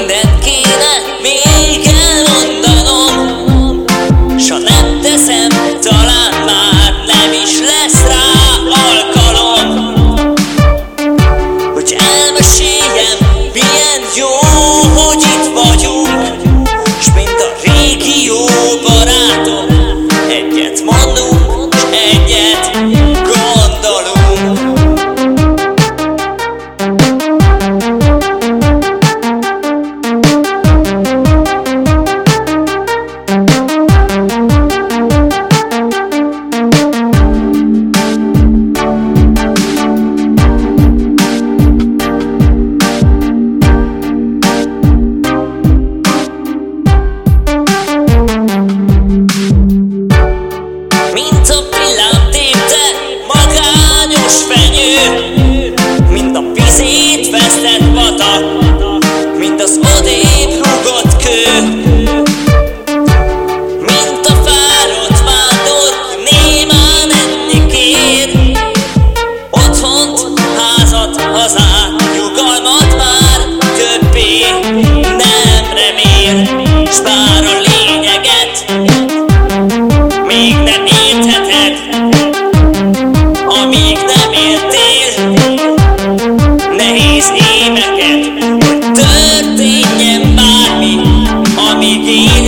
Anda aquí. hazadat, hazát, nyugalmat már többé nem remél, s bár a lényeget. Még nem értheted, amíg nem értél. Nehéz éveket, hogy történjen bármi, amíg én